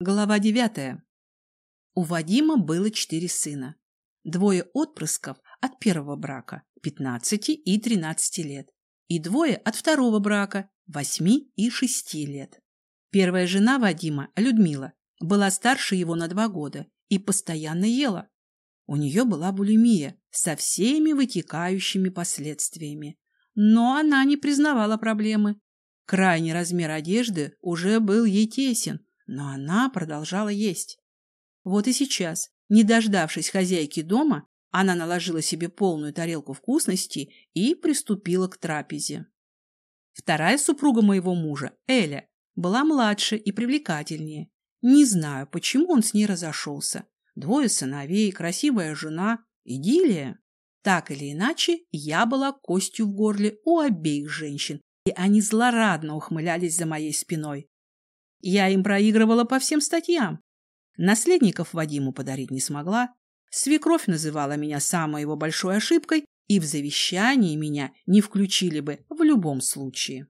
Глава девятая. У Вадима было четыре сына. Двое отпрысков от первого брака – 15 и 13 лет. И двое от второго брака – 8 и 6 лет. Первая жена Вадима, Людмила, была старше его на два года и постоянно ела. У нее была булимия со всеми вытекающими последствиями. Но она не признавала проблемы. Крайний размер одежды уже был ей тесен, но она продолжала есть. Вот и сейчас, не дождавшись хозяйки дома, она наложила себе полную тарелку вкусностей и приступила к трапезе. Вторая супруга моего мужа, Эля, была младше и привлекательнее. Не знаю, почему он с ней разошелся. Двое сыновей, красивая жена, идиллия. Так или иначе, я была костью в горле у обеих женщин, и они злорадно ухмылялись за моей спиной. Я им проигрывала по всем статьям. Наследников Вадиму подарить не смогла. Свекровь называла меня самой его большой ошибкой, и в завещании меня не включили бы в любом случае.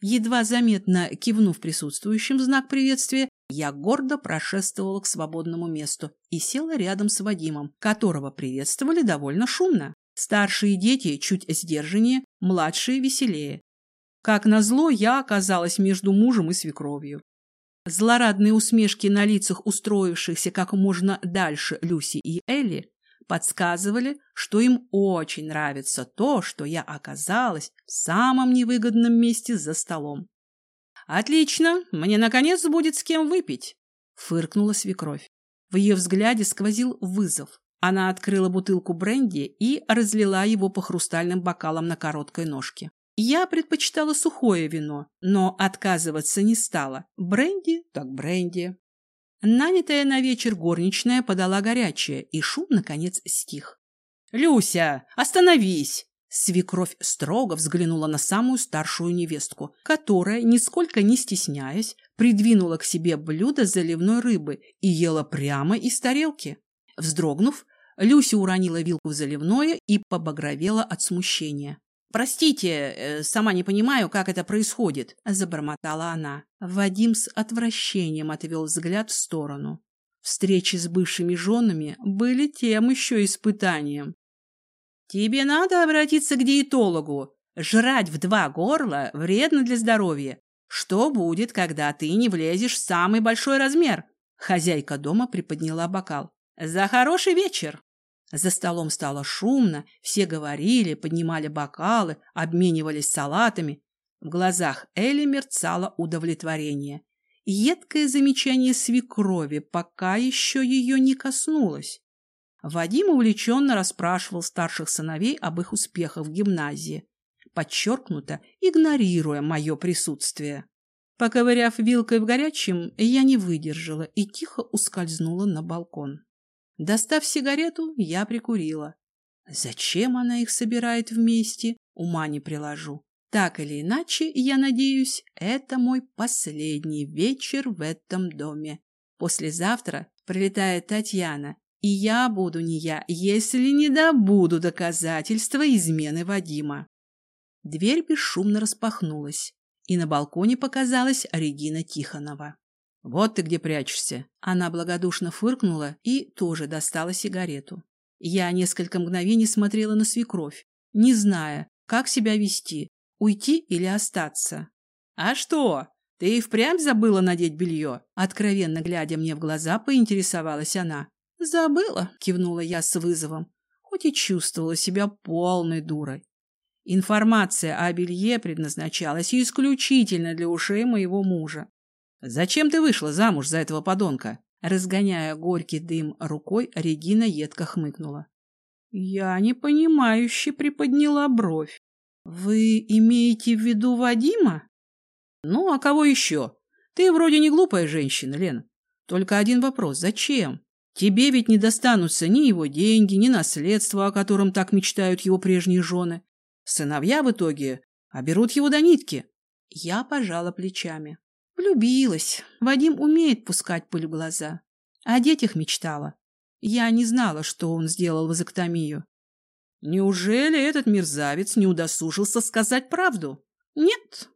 Едва заметно кивнув присутствующим знак приветствия, я гордо прошествовала к свободному месту и села рядом с Вадимом, которого приветствовали довольно шумно. Старшие дети чуть сдержаннее, младшие веселее. Как назло, я оказалась между мужем и свекровью. Злорадные усмешки на лицах устроившихся как можно дальше Люси и Элли подсказывали, что им очень нравится то, что я оказалась в самом невыгодном месте за столом. «Отлично, мне, наконец, будет с кем выпить», — фыркнула свекровь. В ее взгляде сквозил вызов. Она открыла бутылку бренди и разлила его по хрустальным бокалам на короткой ножке. Я предпочитала сухое вино, но отказываться не стала. Бренди так бренди. Нанятая на вечер горничная подала горячее, и шум, наконец, стих. «Люся, остановись!» Свекровь строго взглянула на самую старшую невестку, которая, нисколько не стесняясь, придвинула к себе блюдо заливной рыбы и ела прямо из тарелки. Вздрогнув, Люся уронила вилку в заливное и побагровела от смущения. «Простите, э, сама не понимаю, как это происходит», — забормотала она. Вадим с отвращением отвел взгляд в сторону. Встречи с бывшими женами были тем еще испытанием. «Тебе надо обратиться к диетологу. Жрать в два горла вредно для здоровья. Что будет, когда ты не влезешь в самый большой размер?» Хозяйка дома приподняла бокал. «За хороший вечер!» За столом стало шумно, все говорили, поднимали бокалы, обменивались салатами. В глазах Элли мерцало удовлетворение. Едкое замечание свекрови пока еще ее не коснулось. Вадим увлеченно расспрашивал старших сыновей об их успехах в гимназии, подчеркнуто игнорируя мое присутствие. Поковыряв вилкой в горячем, я не выдержала и тихо ускользнула на балкон. Достав сигарету, я прикурила. Зачем она их собирает вместе, ума не приложу. Так или иначе, я надеюсь, это мой последний вечер в этом доме. Послезавтра прилетает Татьяна, и я буду не я, если не добуду доказательства измены Вадима. Дверь бесшумно распахнулась, и на балконе показалась Регина Тихонова. «Вот ты где прячешься!» Она благодушно фыркнула и тоже достала сигарету. Я несколько мгновений смотрела на свекровь, не зная, как себя вести, уйти или остаться. «А что, ты и впрямь забыла надеть белье?» Откровенно глядя мне в глаза, поинтересовалась она. «Забыла», — кивнула я с вызовом, хоть и чувствовала себя полной дурой. Информация о белье предназначалась исключительно для ушей моего мужа. «Зачем ты вышла замуж за этого подонка?» Разгоняя горький дым рукой, Регина едко хмыкнула. Я непонимающе приподняла бровь. «Вы имеете в виду Вадима?» «Ну, а кого еще? Ты вроде не глупая женщина, Лен. Только один вопрос. Зачем? Тебе ведь не достанутся ни его деньги, ни наследство, о котором так мечтают его прежние жены. Сыновья в итоге оберут его до нитки». Я пожала плечами. Влюбилась. Вадим умеет пускать пыль в глаза. О детях мечтала. Я не знала, что он сделал вазоктомию. Неужели этот мерзавец не удосужился сказать правду? Нет.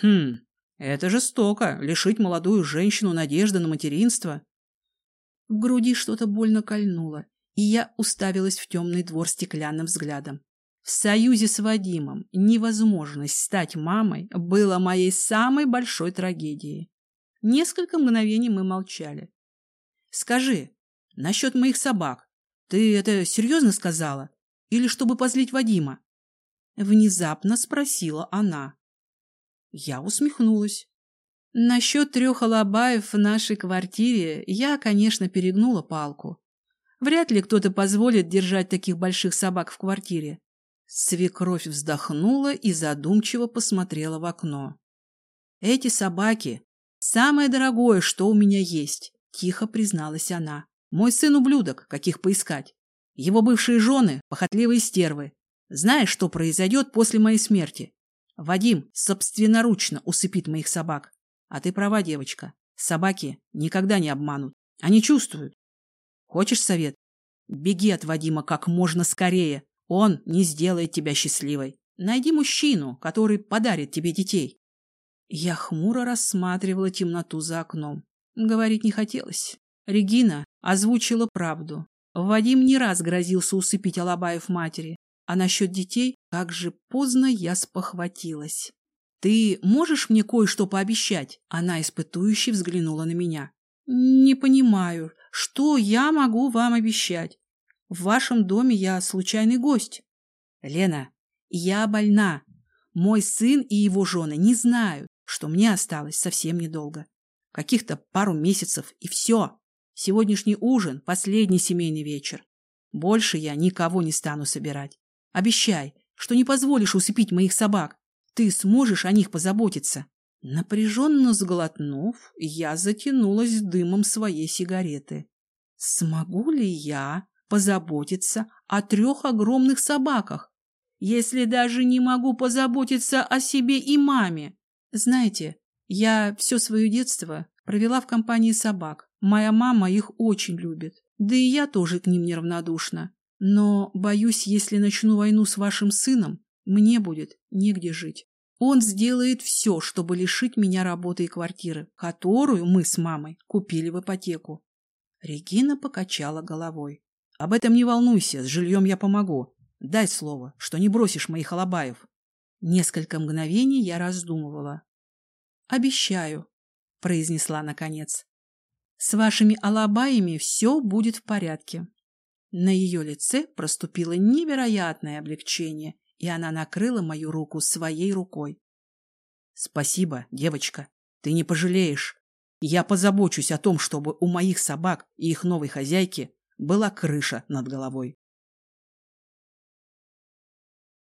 Хм, Это жестоко — лишить молодую женщину надежды на материнство. В груди что-то больно кольнуло, и я уставилась в темный двор стеклянным взглядом. В союзе с Вадимом невозможность стать мамой была моей самой большой трагедией. Несколько мгновений мы молчали. «Скажи, насчет моих собак, ты это серьезно сказала? Или чтобы позлить Вадима?» Внезапно спросила она. Я усмехнулась. Насчет трех алабаев в нашей квартире я, конечно, перегнула палку. Вряд ли кто-то позволит держать таких больших собак в квартире. Свекровь вздохнула и задумчиво посмотрела в окно. «Эти собаки — самое дорогое, что у меня есть», — тихо призналась она. «Мой сын ублюдок, каких поискать. Его бывшие жены — похотливые стервы. Знаешь, что произойдет после моей смерти? Вадим собственноручно усыпит моих собак. А ты права, девочка. Собаки никогда не обманут. Они чувствуют. Хочешь совет? Беги от Вадима как можно скорее. Он не сделает тебя счастливой. Найди мужчину, который подарит тебе детей. Я хмуро рассматривала темноту за окном. Говорить не хотелось. Регина озвучила правду. Вадим не раз грозился усыпить Алабаев матери. А насчет детей, как же поздно я спохватилась. «Ты можешь мне кое-что пообещать?» Она испытующе взглянула на меня. «Не понимаю, что я могу вам обещать? В вашем доме я случайный гость». «Лена, я больна. Мой сын и его жены не знают, что мне осталось совсем недолго. Каких-то пару месяцев, и все. Сегодняшний ужин – последний семейный вечер. Больше я никого не стану собирать. Обещай, что не позволишь усыпить моих собак. Ты сможешь о них позаботиться. Напряженно сглотнув, я затянулась дымом своей сигареты. Смогу ли я позаботиться о трех огромных собаках, если даже не могу позаботиться о себе и маме? Знаете, я все свое детство провела в компании собак. Моя мама их очень любит. Да и я тоже к ним неравнодушна. Но, боюсь, если начну войну с вашим сыном, мне будет негде жить. Он сделает все, чтобы лишить меня работы и квартиры, которую мы с мамой купили в ипотеку. Регина покачала головой. Об этом не волнуйся, с жильем я помогу. Дай слово, что не бросишь моих алабаев. Несколько мгновений я раздумывала. Обещаю, произнесла наконец. С вашими алабаями все будет в порядке. На ее лице проступило невероятное облегчение, и она накрыла мою руку своей рукой. «Спасибо, девочка. Ты не пожалеешь. Я позабочусь о том, чтобы у моих собак и их новой хозяйки была крыша над головой».